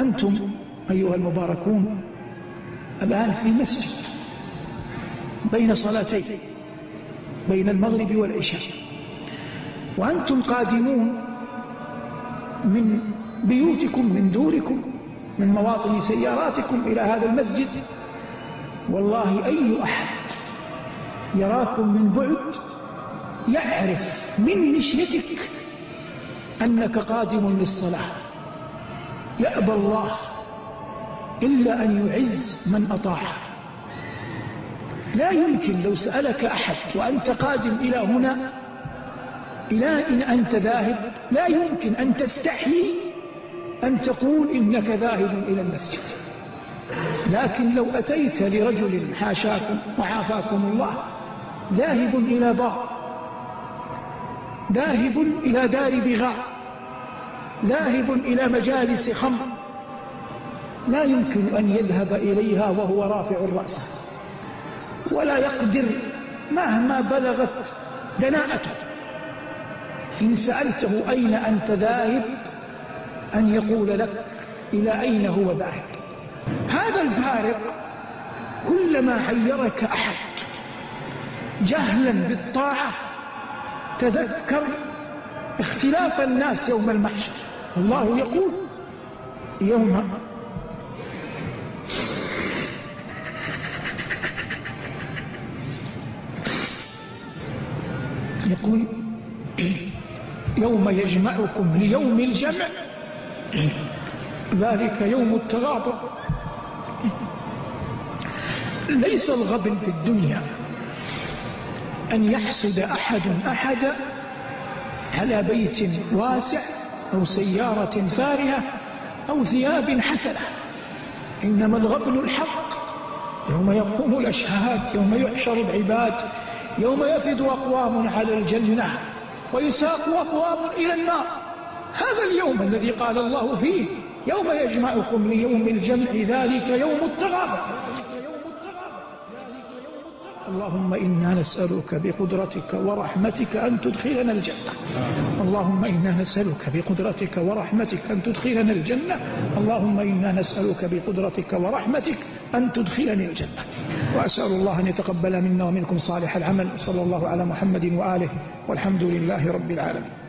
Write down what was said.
أنتم أيها المباركون الآن في مسجد بين صلاتين بين المغرب والعشاء. وأنتم قادمون من بيوتكم من دوركم من مواطن سياراتكم إلى هذا المسجد. والله أي أحد يراكم من بعد يعرف من مشيتك أنك قادم للصلاة. يأبى الله إلا أن يعز من أطاعه لا يمكن لو سألك أحد وأنت قادم إلى هنا إلى إن أنت ذاهب لا يمكن أن تستحي أن تقول إنك ذاهب إلى المسجد. لكن لو أتيت لرجل حاشاكم وعافاكم الله ذاهب إلى بار ذاهب إلى دار بغاء. ذاهب إلى مجالس خمر لا يمكن أن يذهب إليها وهو رافع الرأس. ولا يقدر مهما بلغت دناءته. إن سألته أين أنت ذاهب أن يقول لك إلى أين هو ذاهب. هذا الفارق كلما حيرك أحد جهلا بالطاعة تذكر اختلاف الناس يوم المحشر. الله يقول يوم يقول يوم يجمعكم ليوم الجمع. ذلك يوم التغابن. ليس الغبن في الدنيا أن يحسد أحد أحدا على بيت واسع أو سيارة فارهة أو ثياب حسنة. إنما الغبن الحق. يوم يقوم الأشهاد يوم يحشر العباد يوم يفد أقوام على الجنة ويساق أقوام إلى النار. هذا اليوم الذي قال الله فيه يوم يجمعكم ليوم الجمع ذلك يوم التغابن. اللهم إنا نسألك بقدرتك ورحمتك أن تدخلنا الجنة. اللهم إنا نسألك بقدرتك ورحمتك أن تدخلنا الجنة. اللهم إنا نسألك بقدرتك ورحمتك أن تدخلني الجنة. وأسأل الله أن يتقبل منا ومنكم صالح العمل. صلى الله على محمد وآله والحمد لله رب العالمين.